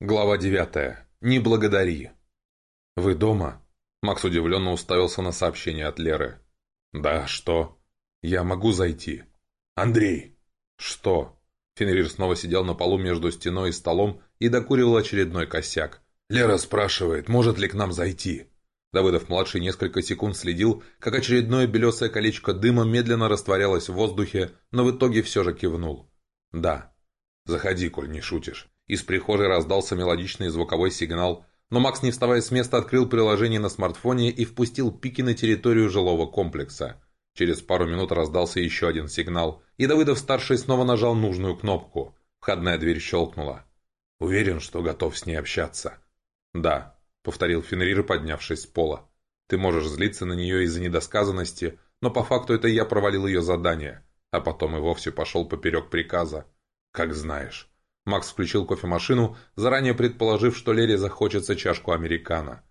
Глава девятая. Не благодари. «Вы дома?» Макс удивленно уставился на сообщение от Леры. «Да, что?» «Я могу зайти?» «Андрей!» «Что?» Фенрир снова сидел на полу между стеной и столом и докуривал очередной косяк. «Лера спрашивает, может ли к нам зайти?» Давыдов-младший несколько секунд следил, как очередное белесое колечко дыма медленно растворялось в воздухе, но в итоге все же кивнул. «Да». «Заходи, коль не шутишь». Из прихожей раздался мелодичный звуковой сигнал, но Макс, не вставая с места, открыл приложение на смартфоне и впустил пики на территорию жилого комплекса. Через пару минут раздался еще один сигнал, и Давыдов-старший снова нажал нужную кнопку. Входная дверь щелкнула. «Уверен, что готов с ней общаться?» «Да», — повторил Фенрир, поднявшись с пола. «Ты можешь злиться на нее из-за недосказанности, но по факту это я провалил ее задание, а потом и вовсе пошел поперек приказа. Как знаешь». Макс включил кофемашину, заранее предположив, что Лере захочется чашку американо.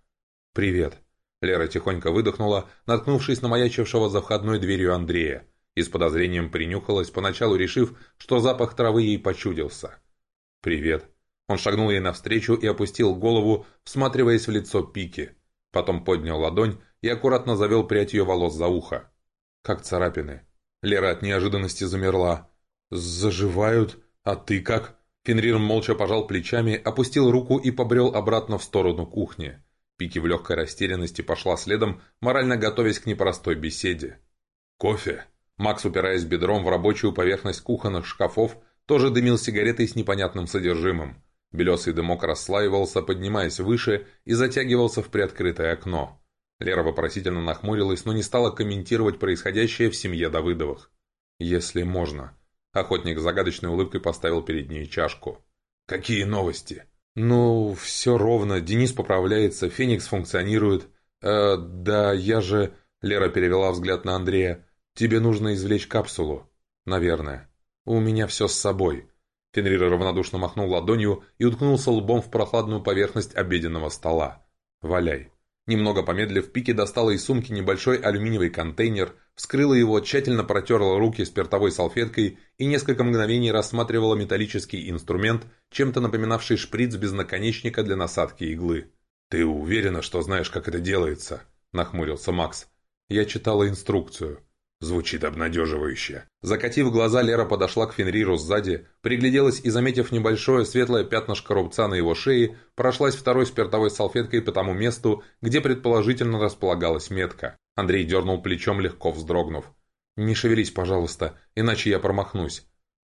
«Привет». Лера тихонько выдохнула, наткнувшись на маячившего за входной дверью Андрея, и с подозрением принюхалась, поначалу решив, что запах травы ей почудился. «Привет». Он шагнул ей навстречу и опустил голову, всматриваясь в лицо Пики. Потом поднял ладонь и аккуратно завел прядь ее волос за ухо. «Как царапины». Лера от неожиданности замерла. «Заживают? А ты как?» Фенрир молча пожал плечами, опустил руку и побрел обратно в сторону кухни. Пики в легкой растерянности пошла следом, морально готовясь к непростой беседе. «Кофе?» Макс, упираясь бедром в рабочую поверхность кухонных шкафов, тоже дымил сигаретой с непонятным содержимым. Белесый дымок расслаивался, поднимаясь выше, и затягивался в приоткрытое окно. Лера вопросительно нахмурилась, но не стала комментировать происходящее в семье Давыдовых. «Если можно», Охотник с загадочной улыбкой поставил перед ней чашку. «Какие новости?» «Ну, все ровно. Денис поправляется, Феникс функционирует. Э, да, я же...» Лера перевела взгляд на Андрея. «Тебе нужно извлечь капсулу. Наверное. У меня все с собой». Фенрир равнодушно махнул ладонью и уткнулся лбом в прохладную поверхность обеденного стола. «Валяй». Немного помедлив, Пики достала из сумки небольшой алюминиевый контейнер, вскрыла его, тщательно протерла руки спиртовой салфеткой и несколько мгновений рассматривала металлический инструмент, чем-то напоминавший шприц без наконечника для насадки иглы. «Ты уверена, что знаешь, как это делается?» – нахмурился Макс. «Я читала инструкцию». Звучит обнадеживающе. Закатив глаза, Лера подошла к Фенриру сзади, пригляделась и, заметив небольшое светлое пятнышко рубца на его шее, прошлась второй спиртовой салфеткой по тому месту, где предположительно располагалась метка. Андрей дернул плечом, легко вздрогнув. «Не шевелись, пожалуйста, иначе я промахнусь».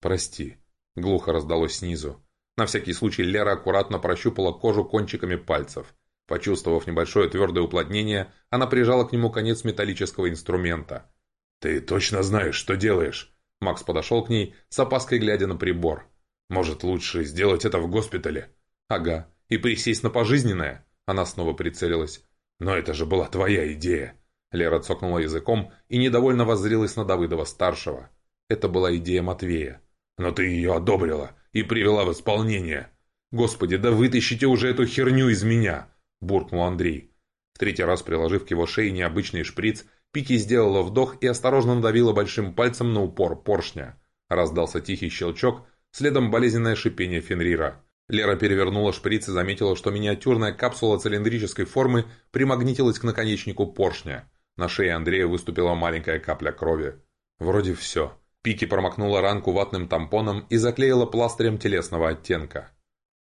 «Прости», — глухо раздалось снизу. На всякий случай Лера аккуратно прощупала кожу кончиками пальцев. Почувствовав небольшое твердое уплотнение, она прижала к нему конец металлического инструмента. «Ты точно знаешь, что делаешь?» Макс подошел к ней, с опаской глядя на прибор. «Может, лучше сделать это в госпитале?» «Ага. И присесть на пожизненное?» Она снова прицелилась. «Но это же была твоя идея!» Лера цокнула языком и недовольно воззрилась на Давыдова-старшего. Это была идея Матвея. «Но ты ее одобрила и привела в исполнение!» «Господи, да вытащите уже эту херню из меня!» Буркнул Андрей. В третий раз, приложив к его шее необычный шприц, Пики сделала вдох и осторожно надавила большим пальцем на упор поршня. Раздался тихий щелчок, следом болезненное шипение Фенрира. Лера перевернула шприц и заметила, что миниатюрная капсула цилиндрической формы примагнитилась к наконечнику поршня. На шее Андрея выступила маленькая капля крови. Вроде все. Пики промокнула ранку ватным тампоном и заклеила пластырем телесного оттенка.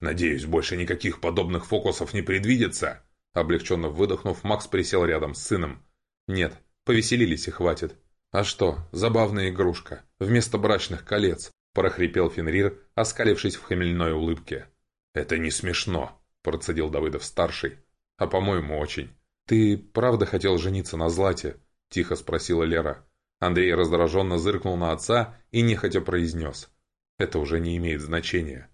«Надеюсь, больше никаких подобных фокусов не предвидится?» Облегченно выдохнув, Макс присел рядом с сыном. «Нет, Повеселились и хватит. А что, забавная игрушка. Вместо брачных колец. Прохрипел Фенрир, оскалившись в хмельной улыбке. «Это не смешно», – процедил Давыдов-старший. «А по-моему, очень». «Ты правда хотел жениться на Злате?» – тихо спросила Лера. Андрей раздраженно зыркнул на отца и нехотя произнес. «Это уже не имеет значения».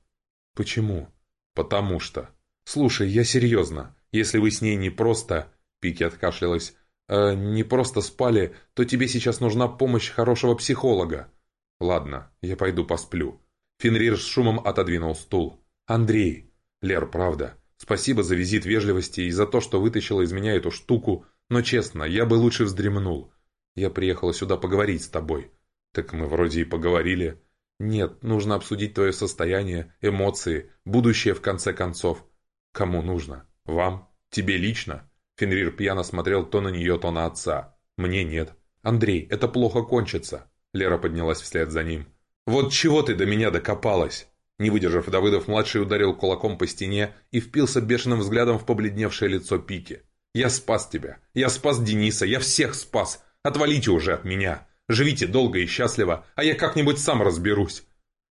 «Почему?» «Потому что...» «Слушай, я серьезно. Если вы с ней не просто...» Пики откашлялась э, не просто спали, то тебе сейчас нужна помощь хорошего психолога. Ладно, я пойду посплю. Фенрир с шумом отодвинул стул. Андрей. Лер, правда. Спасибо за визит вежливости и за то, что вытащила из меня эту штуку, но честно, я бы лучше вздремнул. Я приехала сюда поговорить с тобой. Так мы вроде и поговорили. «Нет, нужно обсудить твое состояние, эмоции, будущее в конце концов». «Кому нужно? Вам? Тебе лично?» Фенрир пьяно смотрел то на нее, то на отца. «Мне нет». «Андрей, это плохо кончится». Лера поднялась вслед за ним. «Вот чего ты до меня докопалась?» Не выдержав, Давыдов-младший ударил кулаком по стене и впился бешеным взглядом в побледневшее лицо Пики. «Я спас тебя! Я спас Дениса! Я всех спас! Отвалите уже от меня! Живите долго и счастливо, а я как-нибудь сам разберусь!»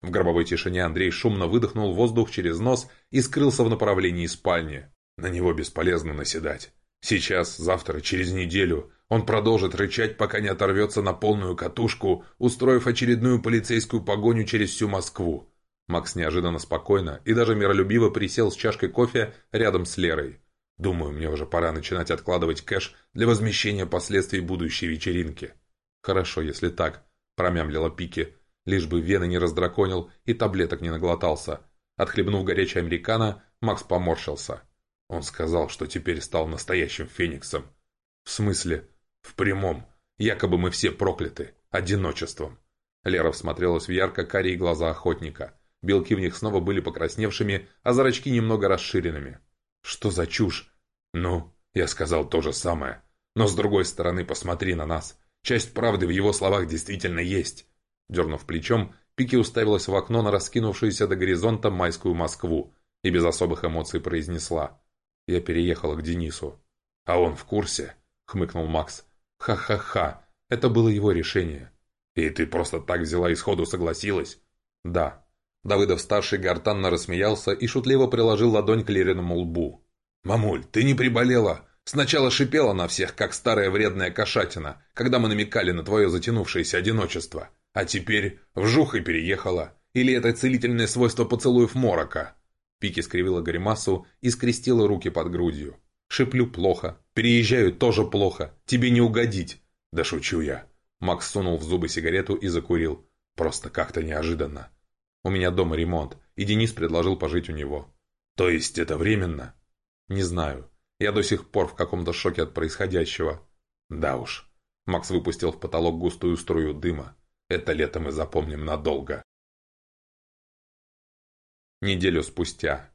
В гробовой тишине Андрей шумно выдохнул воздух через нос и скрылся в направлении спальни. На него бесполезно наседать. Сейчас, завтра, через неделю он продолжит рычать, пока не оторвется на полную катушку, устроив очередную полицейскую погоню через всю Москву. Макс неожиданно спокойно и даже миролюбиво присел с чашкой кофе рядом с Лерой. «Думаю, мне уже пора начинать откладывать кэш для возмещения последствий будущей вечеринки». «Хорошо, если так», – промямлила Пики, лишь бы вены не раздраконил и таблеток не наглотался. Отхлебнув горячий американо, Макс поморщился. Он сказал, что теперь стал настоящим фениксом. «В смысле?» «В прямом. Якобы мы все прокляты. Одиночеством». Лера всмотрелась в ярко-карие глаза охотника. Белки в них снова были покрасневшими, а зрачки немного расширенными. «Что за чушь?» «Ну, я сказал то же самое. Но с другой стороны, посмотри на нас. Часть правды в его словах действительно есть». Дернув плечом, Пики уставилась в окно на раскинувшуюся до горизонта майскую Москву и без особых эмоций произнесла. «Я переехала к Денису». «А он в курсе?» — хмыкнул Макс. «Ха-ха-ха, это было его решение». «И ты просто так взяла и сходу согласилась?» «Да». Давыдов-старший гортанно рассмеялся и шутливо приложил ладонь к Лериному лбу. «Мамуль, ты не приболела? Сначала шипела на всех, как старая вредная кошатина, когда мы намекали на твое затянувшееся одиночество. А теперь вжух и переехала. Или это целительное свойство поцелуев морока?» Пики скривила гримасу и скрестила руки под грудью. «Шиплю плохо. Переезжаю тоже плохо. Тебе не угодить». «Да шучу я». Макс сунул в зубы сигарету и закурил. «Просто как-то неожиданно. У меня дома ремонт, и Денис предложил пожить у него». «То есть это временно?» «Не знаю. Я до сих пор в каком-то шоке от происходящего». «Да уж». Макс выпустил в потолок густую струю дыма. «Это лето мы запомним надолго». Неделю спустя.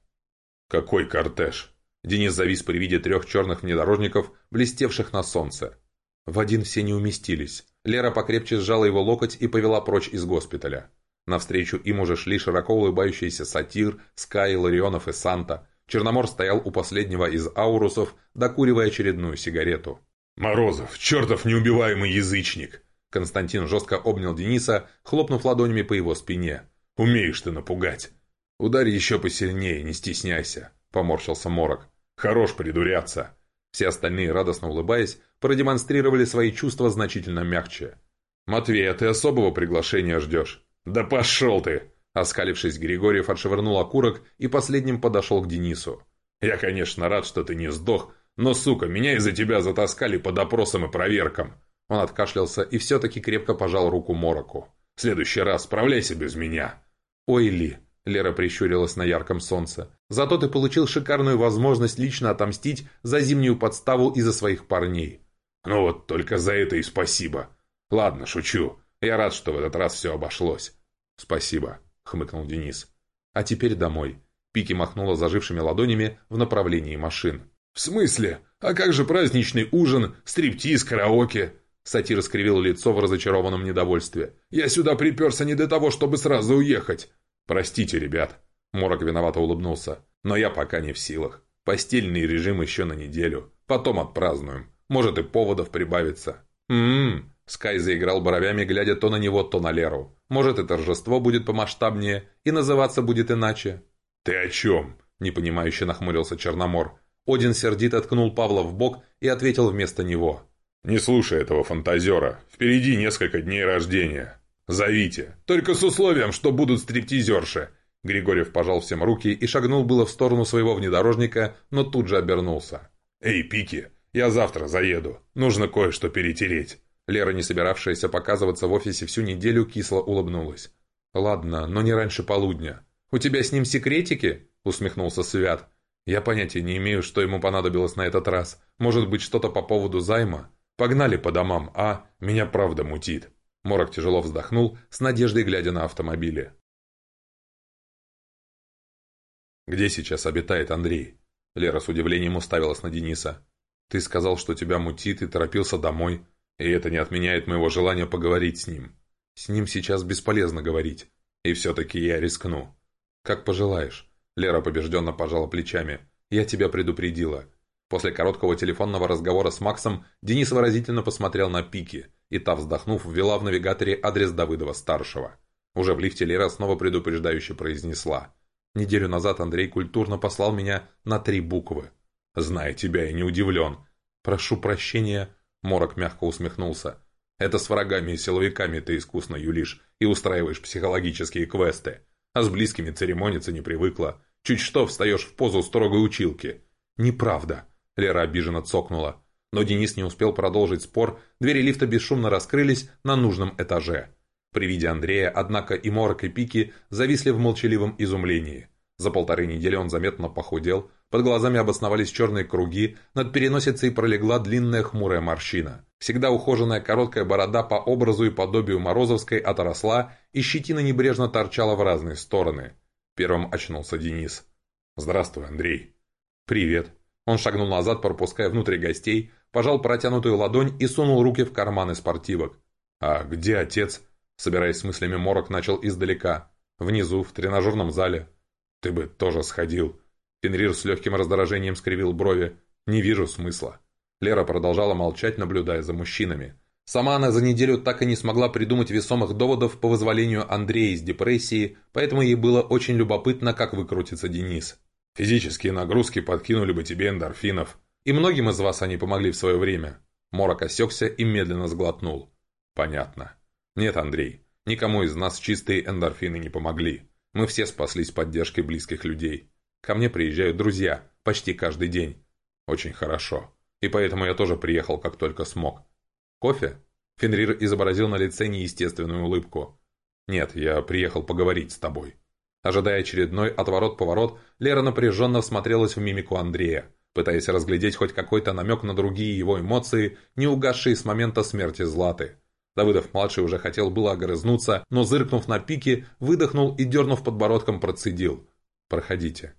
«Какой кортеж?» Денис завис при виде трех черных внедорожников, блестевших на солнце. В один все не уместились. Лера покрепче сжала его локоть и повела прочь из госпиталя. Навстречу им уже шли широко улыбающиеся Сатир, Скай, Ларионов и Санта. Черномор стоял у последнего из аурусов, докуривая очередную сигарету. «Морозов, чертов неубиваемый язычник!» Константин жестко обнял Дениса, хлопнув ладонями по его спине. «Умеешь ты напугать!» «Ударь еще посильнее, не стесняйся!» — поморщился Морок. «Хорош придуряться!» Все остальные, радостно улыбаясь, продемонстрировали свои чувства значительно мягче. «Матвей, а ты особого приглашения ждешь?» «Да пошел ты!» Оскалившись, Григорьев отшвырнул окурок и последним подошел к Денису. «Я, конечно, рад, что ты не сдох, но, сука, меня из-за тебя затаскали по допросам и проверкам». Он откашлялся и все-таки крепко пожал руку Мороку. «В следующий раз справляйся без меня». «Ой, Ли!» — Лера прищурилась на ярком солнце. «Зато ты получил шикарную возможность лично отомстить за зимнюю подставу и за своих парней». «Ну вот, только за это и спасибо. Ладно, шучу. Я рад, что в этот раз все обошлось». «Спасибо», хмыкнул Денис. «А теперь домой». Пики махнула зажившими ладонями в направлении машин. «В смысле? А как же праздничный ужин, стриптиз, караоке?» Сатир скривил лицо в разочарованном недовольстве. «Я сюда приперся не для того, чтобы сразу уехать!» «Простите, ребят!» Морок виновато улыбнулся. «Но я пока не в силах. Постельный режим еще на неделю. Потом отпразднуем. Может и поводов прибавится». «М-м-м!» Скай заиграл бровями, глядя то на него, то на Леру. Может, и торжество будет помасштабнее, и называться будет иначе. «Ты о чем?» – непонимающе нахмурился Черномор. Один сердито ткнул Павла в бок и ответил вместо него. «Не слушай этого фантазера. Впереди несколько дней рождения. Зовите. Только с условием, что будут стриптизерши». Григорьев пожал всем руки и шагнул было в сторону своего внедорожника, но тут же обернулся. «Эй, Пики, я завтра заеду. Нужно кое-что перетереть». Лера, не собиравшаяся показываться в офисе всю неделю, кисло улыбнулась. «Ладно, но не раньше полудня. У тебя с ним секретики?» — усмехнулся Свят. «Я понятия не имею, что ему понадобилось на этот раз. Может быть, что-то по поводу займа? Погнали по домам, а? Меня правда мутит». Морок тяжело вздохнул, с надеждой глядя на автомобили. «Где сейчас обитает Андрей?» Лера с удивлением уставилась на Дениса. «Ты сказал, что тебя мутит и торопился домой, и это не отменяет моего желания поговорить с ним. С ним сейчас бесполезно говорить, и все-таки я рискну. Как пожелаешь». Лера побежденно пожала плечами. «Я тебя предупредила». После короткого телефонного разговора с Максом Денис выразительно посмотрел на Пики, и та, вздохнув, ввела в навигаторе адрес Давыдова-старшего. Уже в лифте Лера снова предупреждающе произнесла. Неделю назад Андрей культурно послал меня на три буквы. «Зная тебя, я не удивлен». «Прошу прощения», — Морок мягко усмехнулся. «Это с врагами и силовиками ты искусно юлишь и устраиваешь психологические квесты. А с близкими церемониться не привыкла. Чуть что встаешь в позу строгой училки». «Неправда», — Лера обиженно цокнула. Но Денис не успел продолжить спор, двери лифта бесшумно раскрылись на нужном этаже. При виде Андрея, однако, и Морок, и Пики зависли в молчаливом изумлении. За полторы недели он заметно похудел, под глазами обосновались черные круги, над переносицей пролегла длинная хмурая морщина. Всегда ухоженная короткая борода по образу и подобию Морозовской отросла, и щетина небрежно торчала в разные стороны. Первым очнулся Денис. «Здравствуй, Андрей». «Привет». Он шагнул назад, пропуская внутрь гостей, пожал протянутую ладонь и сунул руки в карманы спортивок. «А где отец?» Собираясь с мыслями, Морок начал издалека. Внизу, в тренажерном зале. «Ты бы тоже сходил». Фенрир с легким раздражением скривил брови. «Не вижу смысла». Лера продолжала молчать, наблюдая за мужчинами. Сама она за неделю так и не смогла придумать весомых доводов по вызволению Андрея из депрессии, поэтому ей было очень любопытно, как выкрутится Денис. «Физические нагрузки подкинули бы тебе эндорфинов. И многим из вас они помогли в свое время». Морок осекся и медленно сглотнул. «Понятно. «Нет, Андрей, никому из нас чистые эндорфины не помогли. Мы все спаслись поддержкой близких людей. Ко мне приезжают друзья, почти каждый день. Очень хорошо. И поэтому я тоже приехал, как только смог. Кофе?» Фенрир изобразил на лице неестественную улыбку. «Нет, я приехал поговорить с тобой». Ожидая очередной отворот-поворот, Лера напряженно всмотрелась в мимику Андрея, пытаясь разглядеть хоть какой-то намек на другие его эмоции, не угасшие с момента смерти Златы. Давыдов-младший уже хотел было огрызнуться, но, зыркнув на пике, выдохнул и, дернув подбородком, процедил. «Проходите».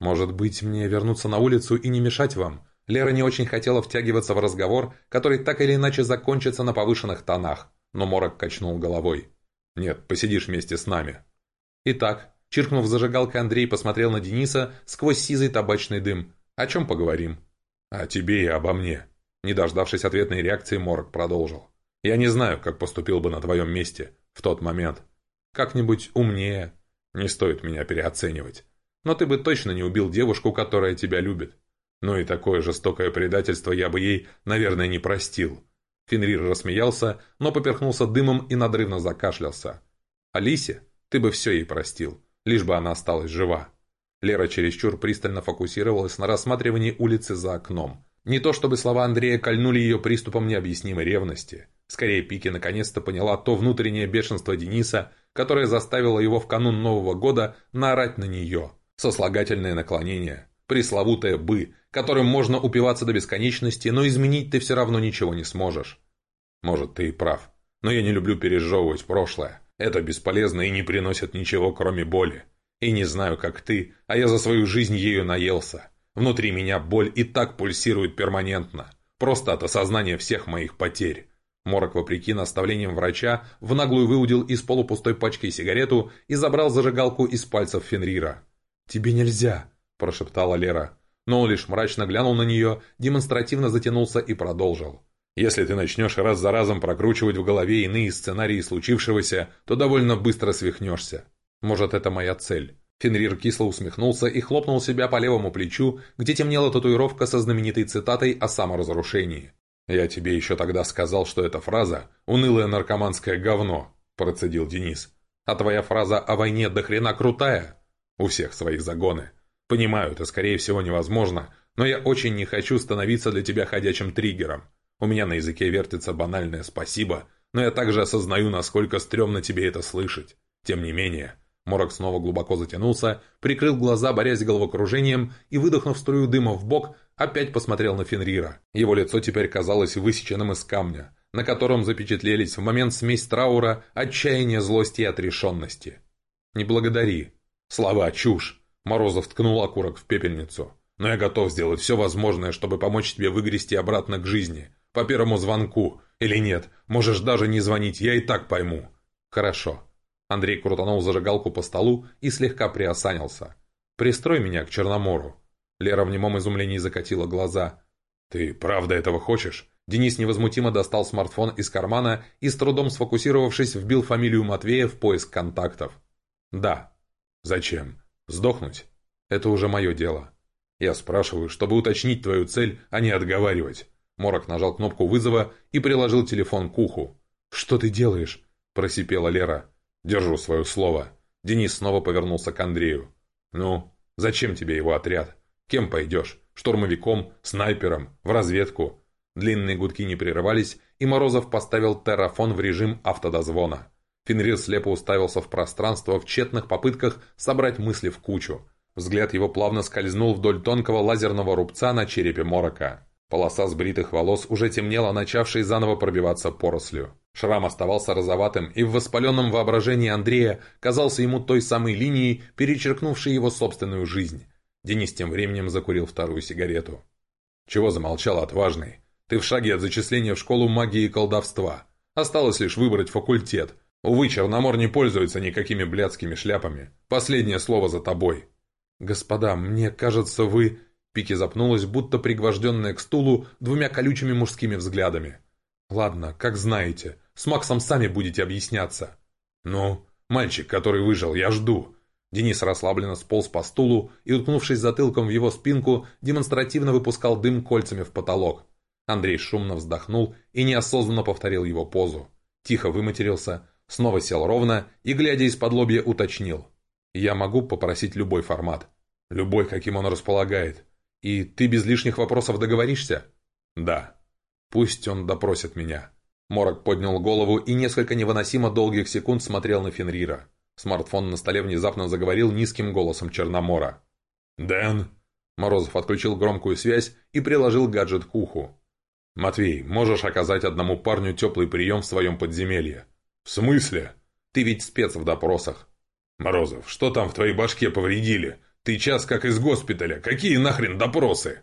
«Может быть, мне вернуться на улицу и не мешать вам?» Лера не очень хотела втягиваться в разговор, который так или иначе закончится на повышенных тонах, но Морок качнул головой. «Нет, посидишь вместе с нами». Итак, чиркнув зажигалкой, Андрей посмотрел на Дениса сквозь сизый табачный дым. «О чем поговорим?» «О тебе и обо мне». Не дождавшись ответной реакции, Морок продолжил. Я не знаю, как поступил бы на твоем месте в тот момент. Как-нибудь умнее. Не стоит меня переоценивать. Но ты бы точно не убил девушку, которая тебя любит. Ну и такое жестокое предательство я бы ей, наверное, не простил». Фенрир рассмеялся, но поперхнулся дымом и надрывно закашлялся. «Алисе, ты бы все ей простил, лишь бы она осталась жива». Лера чересчур пристально фокусировалась на рассматривании улицы за окном. Не то чтобы слова Андрея кольнули ее приступом необъяснимой ревности. Скорее, Пики наконец-то поняла то внутреннее бешенство Дениса, которое заставило его в канун Нового года наорать на нее. Сослагательное наклонение. Пресловутое «бы», которым можно упиваться до бесконечности, но изменить ты все равно ничего не сможешь. Может, ты и прав. Но я не люблю пережевывать прошлое. Это бесполезно и не приносит ничего, кроме боли. И не знаю, как ты, а я за свою жизнь ею наелся. Внутри меня боль и так пульсирует перманентно. Просто от осознания всех моих потерь. Морок, вопреки наставлениям врача, в наглую выудил из полупустой пачки сигарету и забрал зажигалку из пальцев Фенрира. «Тебе нельзя», – прошептала Лера. Но он лишь мрачно глянул на нее, демонстративно затянулся и продолжил. «Если ты начнешь раз за разом прокручивать в голове иные сценарии случившегося, то довольно быстро свихнешься. Может, это моя цель». Фенрир кисло усмехнулся и хлопнул себя по левому плечу, где темнела татуировка со знаменитой цитатой о саморазрушении. «Я тебе еще тогда сказал, что эта фраза – унылое наркоманское говно», – процедил Денис. «А твоя фраза о войне до хрена крутая?» «У всех своих загоны. Понимаю, это скорее всего невозможно, но я очень не хочу становиться для тебя ходячим триггером. У меня на языке вертится банальное «спасибо», но я также осознаю, насколько стрёмно тебе это слышать. Тем не менее, Морок снова глубоко затянулся, прикрыл глаза, борясь с головокружением, и, выдохнув струю дыма в бок, опять посмотрел на Фенрира. Его лицо теперь казалось высеченным из камня. на котором запечатлелись в момент смесь траура, отчаяния, злости и отрешенности. «Не благодари». «Слова, чушь!» Морозов ткнул окурок в пепельницу. «Но я готов сделать все возможное, чтобы помочь тебе выгрести обратно к жизни. По первому звонку. Или нет, можешь даже не звонить, я и так пойму». «Хорошо». Андрей крутанул зажигалку по столу и слегка приосанился. «Пристрой меня к Черномору». Лера в немом изумлении закатила глаза. «Ты правда этого хочешь?» Денис невозмутимо достал смартфон из кармана и, с трудом сфокусировавшись, вбил фамилию Матвея в поиск контактов. «Да». «Зачем? Сдохнуть? Это уже мое дело». «Я спрашиваю, чтобы уточнить твою цель, а не отговаривать». Морок нажал кнопку вызова и приложил телефон к уху. «Что ты делаешь?» – просипела Лера. «Держу свое слово». Денис снова повернулся к Андрею. «Ну, зачем тебе его отряд? Кем пойдешь? Штурмовиком? Снайпером? В разведку?» Длинные гудки не прерывались, и Морозов поставил террафон в режим автодозвона. Фенрир слепо уставился в пространство в тщетных попытках собрать мысли в кучу. Взгляд его плавно скользнул вдоль тонкого лазерного рубца на черепе Морока. Полоса сбритых волос уже темнела, начавшей заново пробиваться порослью. Шрам оставался розоватым, и в воспаленном воображении Андрея казался ему той самой линией, перечеркнувшей его собственную жизнь. Денис тем временем закурил вторую сигарету. «Чего замолчал отважный? Ты в шаге от зачисления в школу магии и колдовства. Осталось лишь выбрать факультет. Увы, Черномор не пользуется никакими блядскими шляпами. Последнее слово за тобой». «Господа, мне кажется, вы...» Пики запнулась, будто пригвожденная к стулу двумя колючими мужскими взглядами. «Ладно, как знаете. С Максом сами будете объясняться». «Ну, мальчик, который выжил, я жду». Денис расслабленно сполз по стулу и, уткнувшись затылком в его спинку, демонстративно выпускал дым кольцами в потолок. Андрей шумно вздохнул и неосознанно повторил его позу. Тихо выматерился, снова сел ровно и, глядя из-под лобья, уточнил. «Я могу попросить любой формат. Любой, каким он располагает. И ты без лишних вопросов договоришься?» «Да». «Пусть он допросит меня». Морок поднял голову и несколько невыносимо долгих секунд смотрел на Фенрира. Смартфон на столе внезапно заговорил низким голосом Черномора. «Дэн!» Морозов отключил громкую связь и приложил гаджет к уху. «Матвей, можешь оказать одному парню теплый прием в своем подземелье?» «В смысле?» «Ты ведь спец в допросах». «Морозов, что там в твоей башке повредили? Ты час как из госпиталя. Какие нахрен допросы?»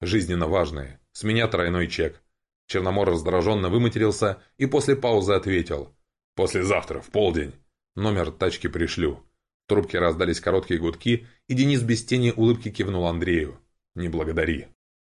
«Жизненно важные. С меня тройной чек». Черномор раздраженно выматерился и после паузы ответил. «Послезавтра, в полдень. Номер тачки пришлю». В трубке раздались короткие гудки, и Денис без тени улыбки кивнул Андрею. «Не благодари».